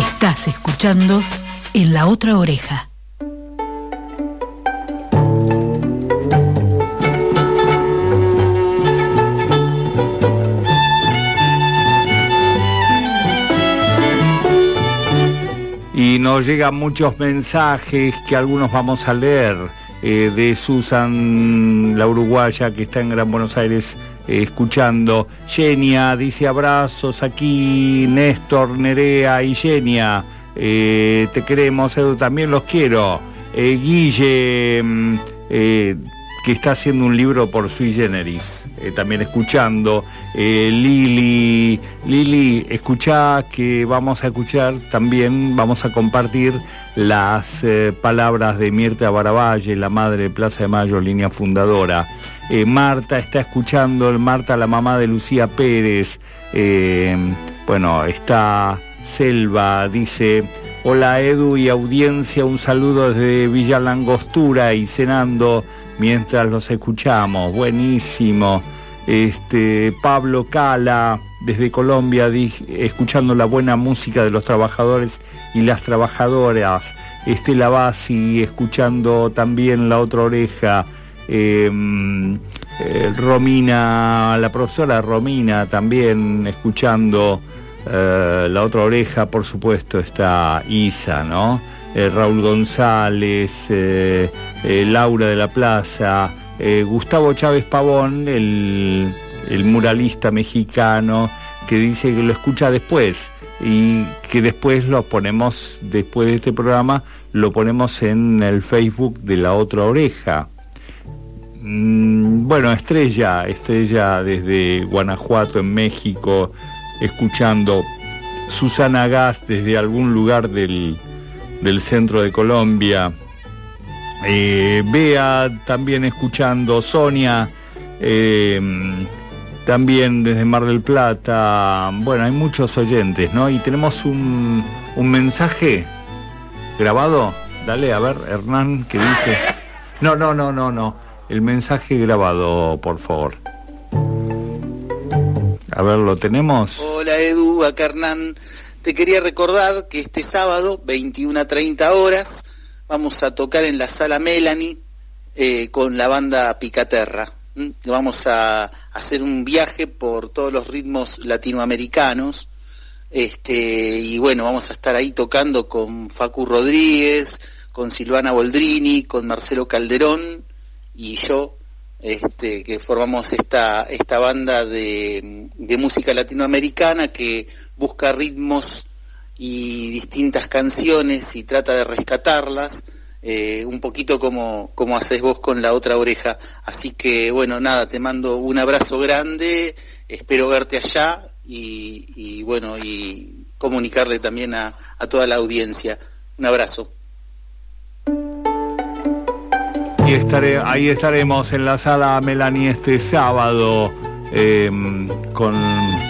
Estás escuchando en la otra oreja. Y nos llegan muchos mensajes que algunos vamos a leer eh, de Susan, la uruguaya que está en Gran Buenos Aires escuchando. Genia dice abrazos aquí, Néstor, Nerea y Genia. Eh, te queremos, Edu, también los quiero. Guille, mm, que está haciendo un libro por Sui Generis, también escuchando. Lili, Lili, escucha que vamos a escuchar también, vamos a compartir las eh, palabras de Mirta Baravalle, la madre de Plaza de Mayo, línea fundadora. Eh, Marta está escuchando, Marta, la mamá de Lucía Pérez. Eh, bueno, está Selva, dice, hola Edu y audiencia, un saludo desde Villa Langostura y cenando mientras los escuchamos. Buenísimo este, Pablo Cala desde Colombia escuchando la buena música de los trabajadores y las trabajadoras, Estela Bassi escuchando también La Otra Oreja, em, eh, Romina, la profesora Romina también escuchando eh, La Otra Oreja, por supuesto está Isa, ¿no? Eh, Raúl González, Laura de la Plaza, eh, Gustavo Chávez Pavón, el, muralista mexicano, que dice que lo escucha después y que después lo ponemos, después de este programa, lo ponemos en el Facebook de la otra oreja. Mm, bueno, Estrella, Estrella desde Guanajuato, en México, escuchando Susana Gas desde algún lugar del, del centro de Colombia, eh, Bea también escuchando, Sonia eh, también desde Mar del Plata. Bueno, hay muchos oyentes, ¿no? Y tenemos un, un mensaje grabado. Dale, a ver, Hernán, ¿qué dice? No, no, no, no, no. El mensaje grabado, por favor. A ver, ¿lo tenemos? Hola Edu, acá Hernán. Te quería recordar que este sábado, 21 a 30 horas, vamos a tocar en la sala Melanie eh, con la banda Picaterra. Vamos a hacer un viaje por todos los ritmos latinoamericanos. Este, y bueno, vamos a estar ahí tocando con Facu Rodríguez, con Silvana Boldrini, con Marcelo Calderón y yo, este, que formamos esta, esta banda de, de música latinoamericana que busca ritmos y distintas canciones y trata de rescatarlas, eh, un poquito como, como haces vos con la otra oreja. Así que bueno, nada, te mando un abrazo grande, espero verte allá y, bueno, y comunicarle también a, a, toda la audiencia. Un abrazo. Y estaré, ahí estaremos en la sala Melanie este sábado eh, con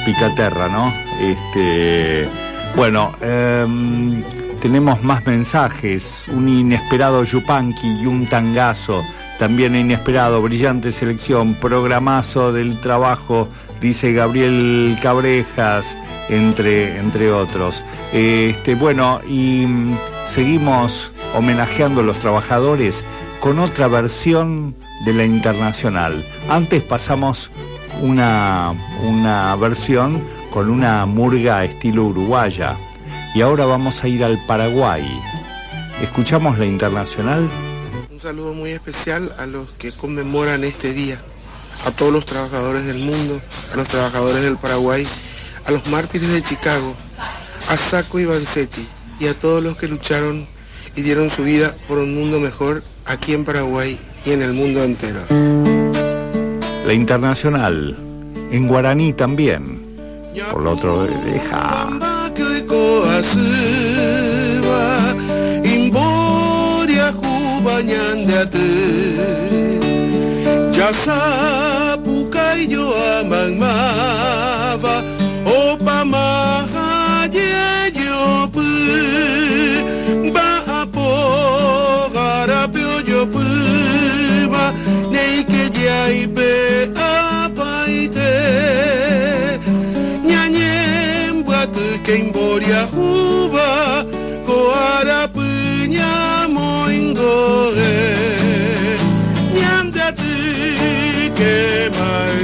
Picaterra, ¿no? Este bueno, em, tenemos más mensajes. Un inesperado Yupanqui y un tangazo. También inesperado, brillante selección, programazo del trabajo, dice Gabriel Cabrejas, entre, entre otros. Este, bueno, y mm, seguimos homenajeando a los trabajadores con otra versión de la internacional. Antes pasamos una, una versión con una murga estilo uruguaya. Y ahora vamos a ir al Paraguay. ¿Escuchamos la internacional? Un saludo muy especial a los que conmemoran este día, a todos los trabajadores del mundo, a los trabajadores del Paraguay, a los mártires de Chicago, a Saco y Vanzetti y a todos los que lucharon y dieron su vida por un mundo mejor aquí en Paraguay y en el mundo entero. La internacional, en guaraní también por la otra oreja. Jasa kemboria huba koara punya moingoe nyamdati kemai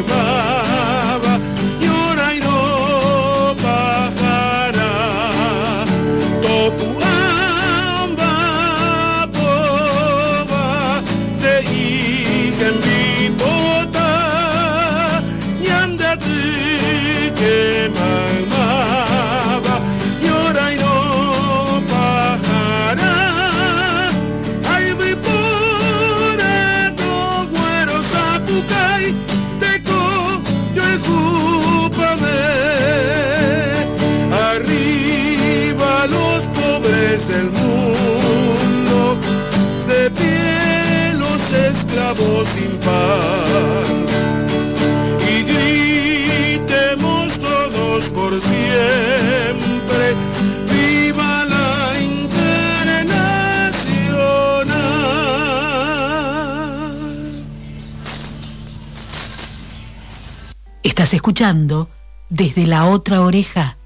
Estás escuchando desde la otra oreja.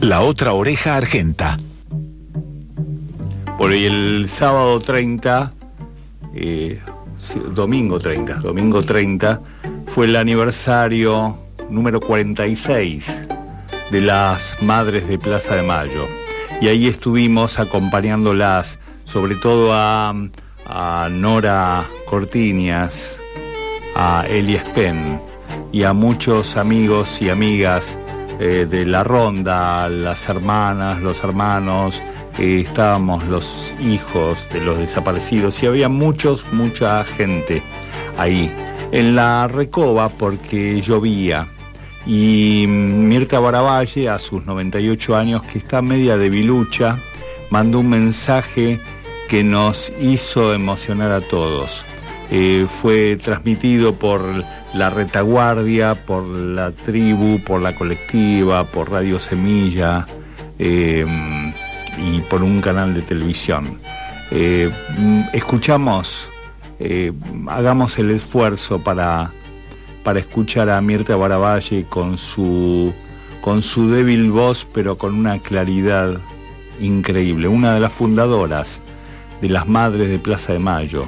La otra oreja argenta. Por ahí el sábado 30, eh, domingo 30, domingo 30, fue el aniversario número 46 de las Madres de Plaza de Mayo. Y ahí estuvimos acompañándolas, sobre todo a, a Nora Cortiñas, a Elia Spen y a muchos amigos y amigas eh, de la ronda, las hermanas, los hermanos, eh, estábamos los hijos de los desaparecidos y había muchos, mucha gente ahí. En la recoba porque llovía y Mirta Baravalle a sus 98 años que está media debilucha mandó un mensaje que nos hizo emocionar a todos. Eh, fue transmitido por la retaguardia, por la tribu, por la colectiva, por Radio Semilla eh, y por un canal de televisión. Eh, escuchamos, hagamos el esfuerzo para, para escuchar a Mirta Baravalle con su, con su débil voz, pero con una claridad increíble, una de las fundadoras de las Madres de Plaza de Mayo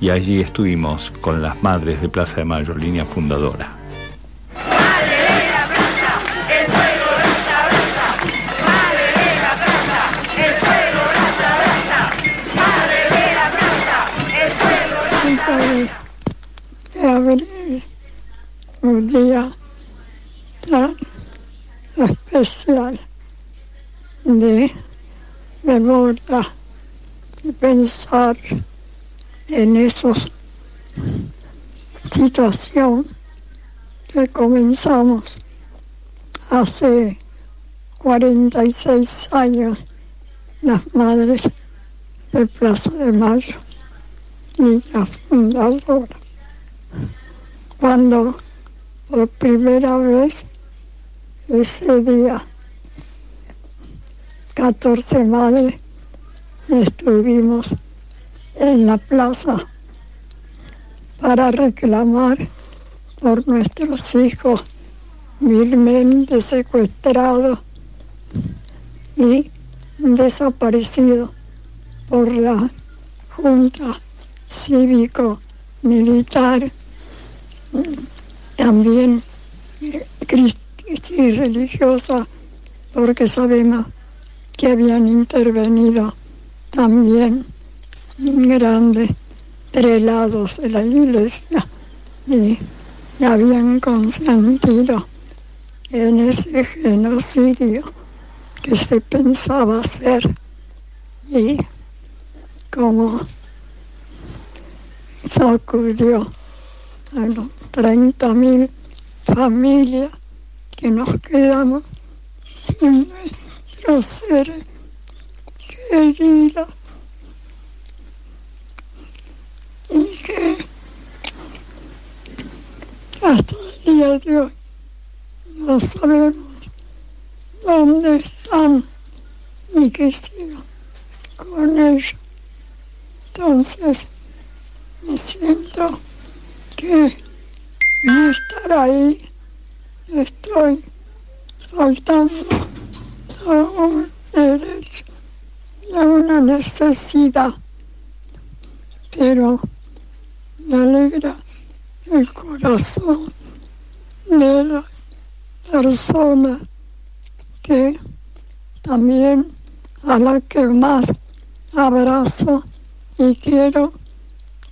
y allí estuvimos con las Madres de Plaza de Mayo, línea fundadora. un día especial de memoria y pensar en esa situación que comenzamos hace 46 años las madres de Plaza de Mayo, niña fundadora. Cuando por primera vez ese día 14 madres estuvimos en la plaza para reclamar por nuestros hijos vilmente secuestrados y desaparecidos por la Junta Cívico-Militar, también eh, y religiosa, porque sabemos que habían intervenido también grandes prelados de la iglesia y habían consentido en ese genocidio que se pensaba hacer. Y como sacudió a los 30.000 familias que nos quedamos sin nuestros seres queridos y que hasta el día de hoy no sabemos dónde están y qué hicieron con ellos. Entonces me siento que no estar ahí estoy faltando a un derecho a una necesidad, pero me alegra el corazón de la persona que también a la que más abrazo y quiero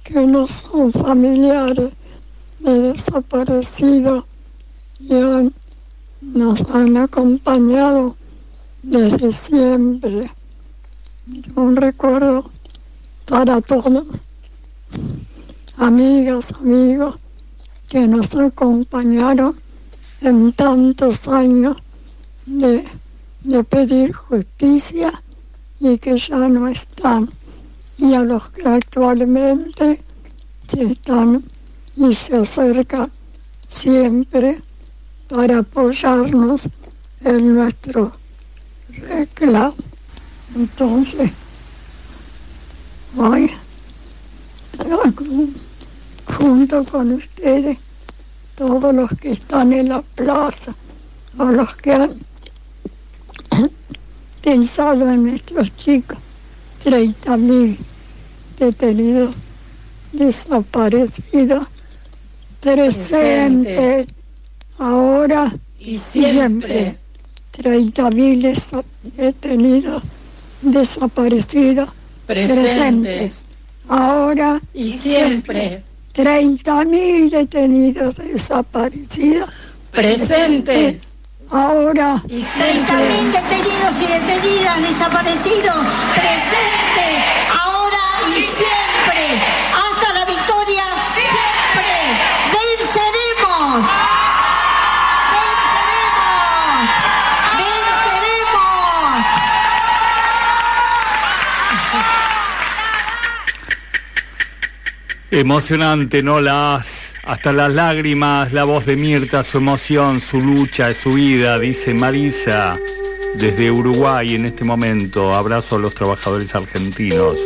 que no son familiares de desaparecidos y han- nos han acompañado desde siempre. Un recuerdo para todos, amigas, amigos que nos acompañaron en tantos años de, de pedir justicia y que ya no están. Y a los que actualmente están y se acercan siempre para apoyarnos en nuestro reclamo. Entonces, hoy, junto con ustedes, todos los que están en la plaza, o los que han pensado en nuestros chicos, 30.000 detenidos, desaparecidos, presentes, ahora y siempre. 30.000 detenidos, desaparecidos, Presentes. ahora Y siempre. 30.000 detenidos desaparecidos, Presentes. ahora Y 30.000 siempre. detenidos y detenidas desaparecidos, presente, ahora y siempre, Emocionante, ¿no? Las, hasta las lágrimas, la voz de Mirta, su emoción, su lucha, su vida, dice Marisa, desde Uruguay en este momento. Abrazo a los trabajadores argentinos.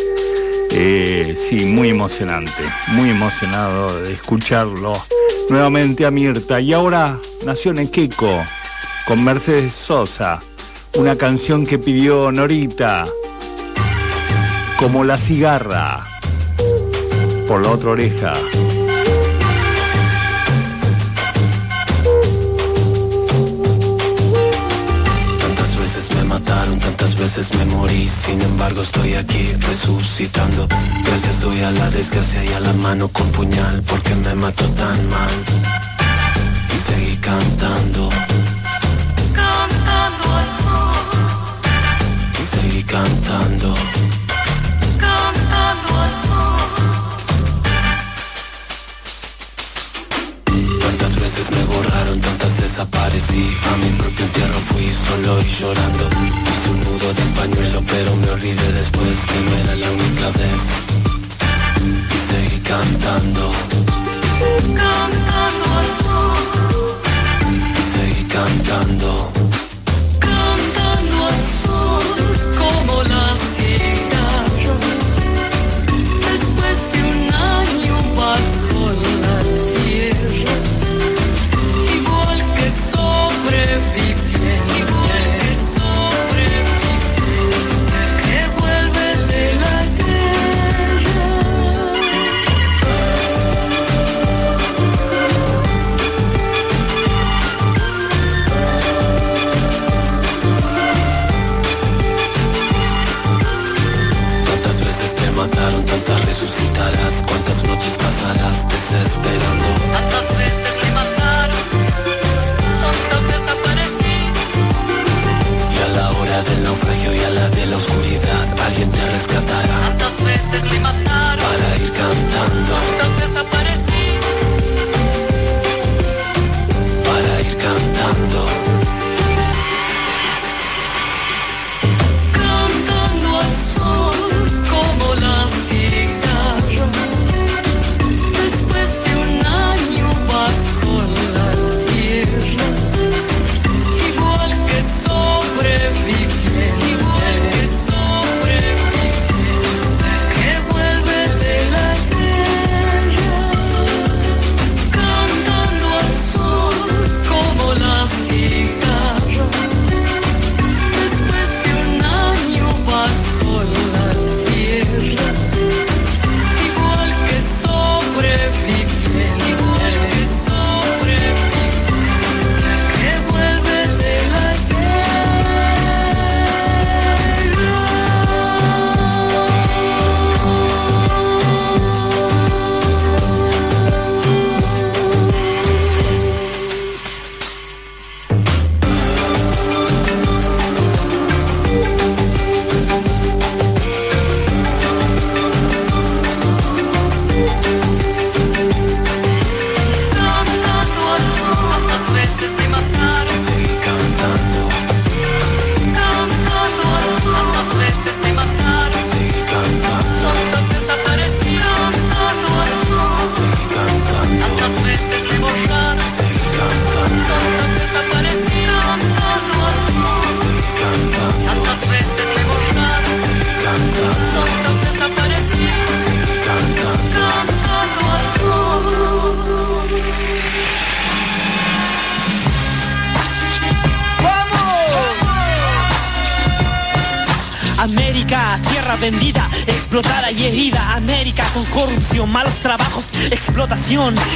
Eh, sí, muy emocionante, muy emocionado de escucharlo nuevamente a Mirta. Y ahora Nación Equeco con Mercedes Sosa, una canción que pidió Norita, como la cigarra por la otra oreja. Tantas veces me mataron, tantas veces me morí, sin embargo estoy aquí resucitando. Gracias doy a la desgracia y a la mano con puñal, porque me mató tan mal. Y seguí cantando. Cantando al sol. Y seguí cantando. Cantando desaparecí. A mi propio entierro fui solo y llorando. Hice un nudo de pañuelo, pero me olvidé después que no era la única vez. Y seguí cantando. Cantando al sol. Y seguí cantando. Cantando al sol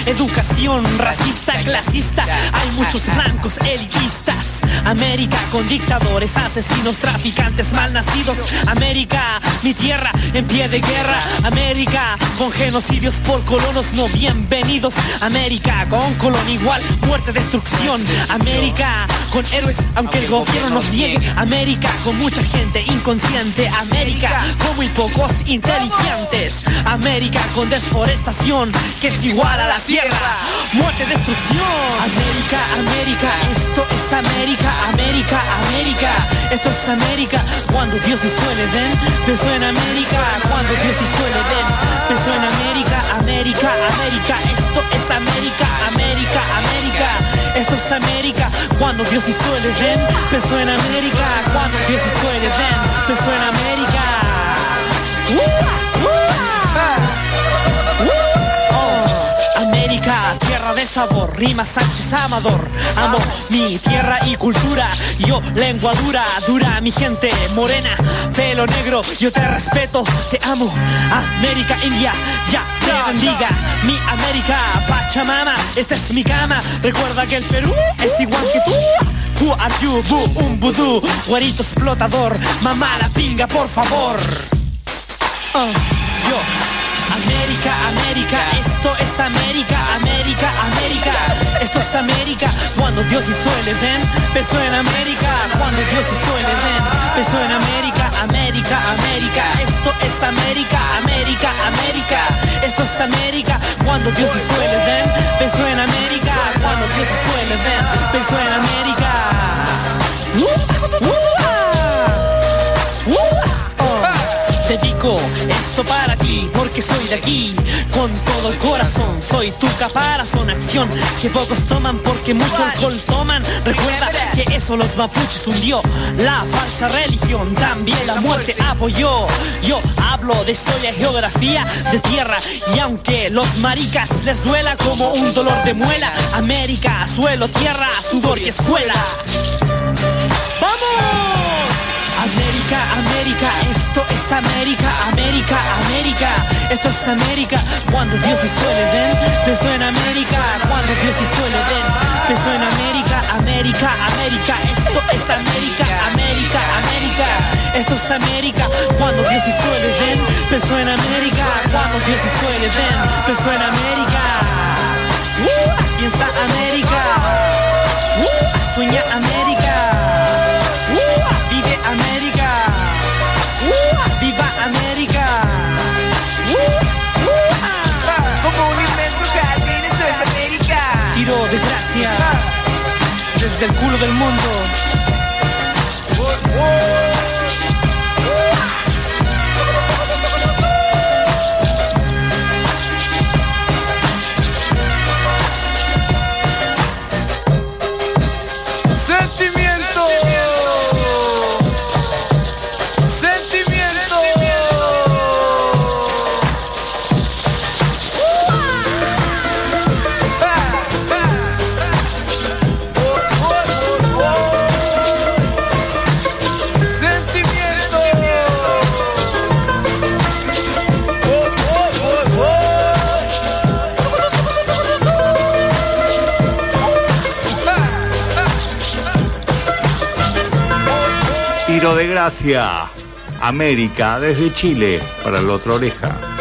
educación, racista, clasista. Hay muchos blancos elitistas. América con dictadores, asesinos, traficantes, malnacidos. América, mi tierra en pie de guerra. América con genocidios por colonos no bienvenidos. América con colon igual, muerte, destrucción. América con héroes, aunque el gobierno nos niegue. América con mucha gente inconsciente. América con muy pocos inteligentes. América con desforestación, que es igual a la tierra. Muerte, destrucción. América, América, esto es América, América, América. Esto es América. Cuando Dios hizo el Edén, pensó en América. Cuando Dios hizo el Edén, pensó en América, América, América. Esto es América, América, América. Esto es América. Cuando Dios hizo el Edén, pensó en América. Cuando Dios hizo el Edén, pensó en América. Tierra de sabor, rima Sánchez Amador. Amo mi tierra y cultura. Yo, lengua dura, dura, mi gente morena, pelo negro. Yo te respeto, te amo. América, India, ya te bendiga. Mi América, Pachamama, esta es mi cama. Recuerda que el Perú es igual que tú. Who are you, boo, un vudú, güerito explotador, mamá la pinga, por favor. Ah, yo, América, América, esto es América, América, América, esto es América. Cuando Dios hizo el Edén, pensó en América. Cuando Dios hizo el Edén, pensó en América, América, América. Esto es América, América, América, esto es América. Cuando Dios hizo el Edén, pensó en América. Cuando Dios hizo el Edén, pensó en América. Uh, uh, uh, Dedico esto para ti porque soy de aquí con todo el corazón. Soy tu caparazón acción que pocos toman porque mucho alcohol toman. Recuerda que eso los mapuches hundió. La falsa religión también la muerte apoyó. Yo hablo de historia geografía de tierra y aunque los maricas les duela como un dolor de muela América suelo tierra sudor y escuela. Vamos América, América, esto es América, América, América, esto es América. Cuando Dios hizo el Edén, pensó en América. Cuando Dios hizo el Edén, pensó en América, América, América, esto es América, América, América, esto es América. Cuando Dios hizo el Edén, pensó en América. Cuando Dios hizo el Edén, pensó en América. Piensa América, sueña América. Desde el culo del mundo. De gracia. América, desde Chile, para la otra oreja.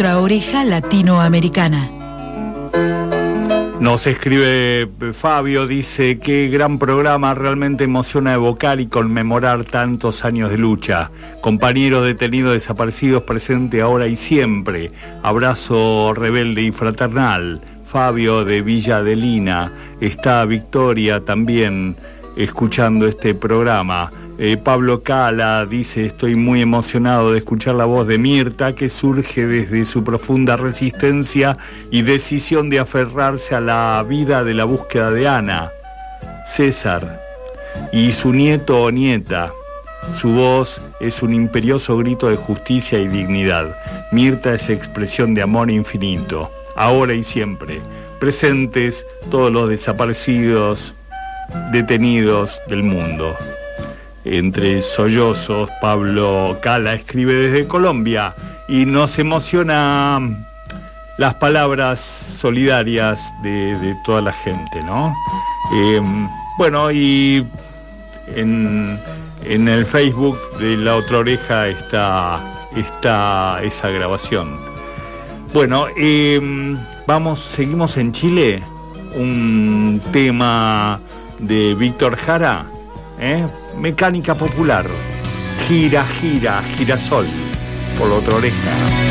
Otra oreja latinoamericana. Nos escribe eh, Fabio, dice qué gran programa, realmente emociona evocar y conmemorar tantos años de lucha. Compañeros detenidos desaparecidos presente ahora y siempre. Abrazo rebelde y fraternal. Fabio de Villa Adelina. Está Victoria también escuchando este programa. Eh, Pablo Cala dice, estoy muy emocionado de escuchar la voz de Mirta que surge desde su profunda resistencia y decisión de aferrarse a la vida de la búsqueda de Ana. César y su nieto o nieta. Su voz es un imperioso grito de justicia y dignidad. Mirta es expresión de amor infinito, ahora y siempre. Presentes todos los desaparecidos, detenidos del mundo. Entre sollozos, Pablo Cala escribe desde Colombia y nos emociona las palabras solidarias de, toda la gente, ¿no? Eh, bueno, y en, en, el Facebook de La Otra Oreja está, está esa grabación. Bueno, eh, vamos, seguimos en Chile. Un tema de Víctor Jara, ¿eh? Mecánica Popular. Gira, gira, girasol. Por La Otra Oreja.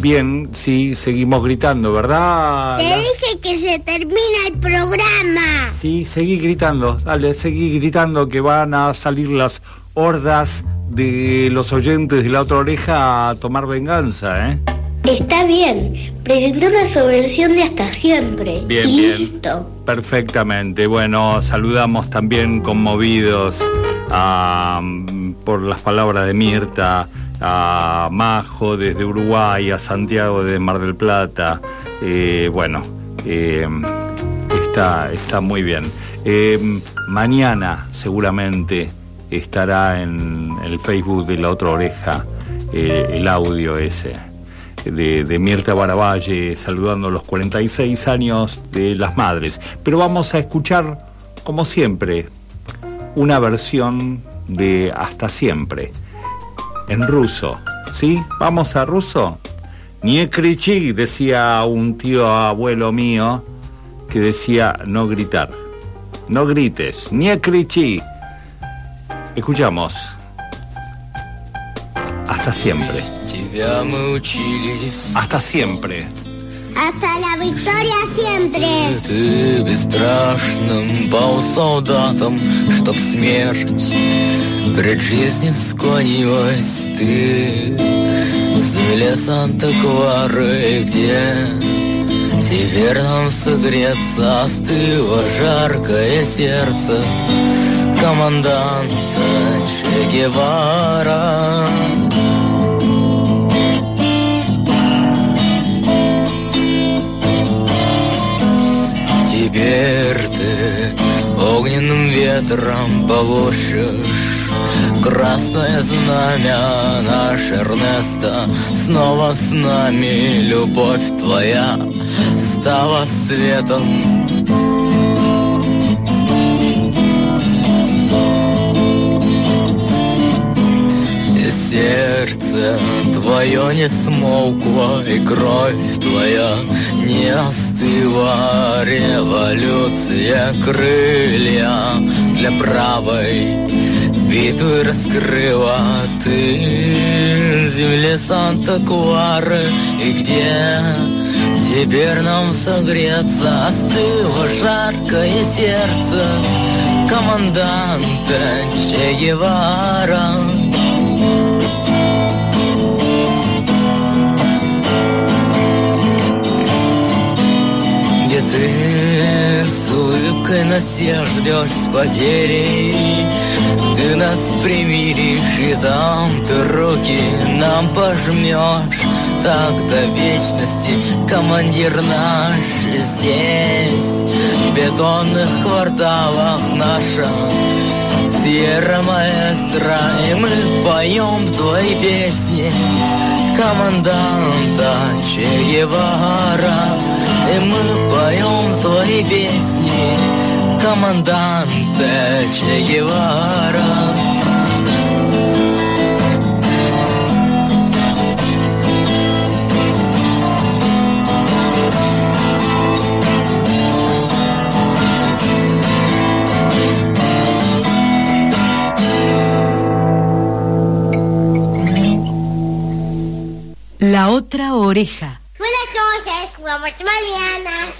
Bien, sí, seguimos gritando, ¿verdad? Te dije que se termina el programa. Sí, seguí gritando, dale, seguí gritando que van a salir las hordas de los oyentes de la otra oreja a tomar venganza, ¿eh? Está bien. Presenté una subversión de hasta siempre. Bien, y bien. listo. Perfectamente. Bueno, saludamos también conmovidos a, por las palabras de Mirta, a Majo desde Uruguay, a Santiago de Mar del Plata. Eh, bueno, eh, está, está muy bien. Eh, mañana seguramente estará en el Facebook de La Otra Oreja el audio ese de, de Mirta Baravalle saludando los 46 años de las madres. Pero vamos a escuchar, como siempre, una versión de Hasta siempre, en ruso. ¿Sí? ¿Vamos a ruso? Nie krichi, decía un tío abuelo mío, que decía no gritar. No grites, nie krichi. Escuchamos. Hasta siempre. Тебя мы учились Hasta siempre. Hasta la victoria siempre. Ты бесстрашным пал солдатом, чтоб смерть Пред жизнью склонилась ты. В земле Санта-Клары, где теперь нам согреться остыло жаркое сердце команданта Че Гевара. Теперь ты огненным ветром полощешь Красное знамя наш Эрнеста Снова с нами любовь твоя стала светом сердце твое не смолкло, и кровь твоя не остыла. Революция крылья для правой битвы раскрыла ты. Земле Санта-Клары. И где теперь нам согреться? Остыло жаркое сердце. Команданта Че Гевара. Ты с улыбкой на всех ждешь потерей. Ты нас примиришь и там ты руки нам пожмешь Так до вечности командир наш здесь. В бетонных кварталах наша Сьерра Маэстро И мы поем твои песни. Команданта Че Гевара И мы поем твои песни Команданте Че Гевара La otra oreja. Jugamos mañana.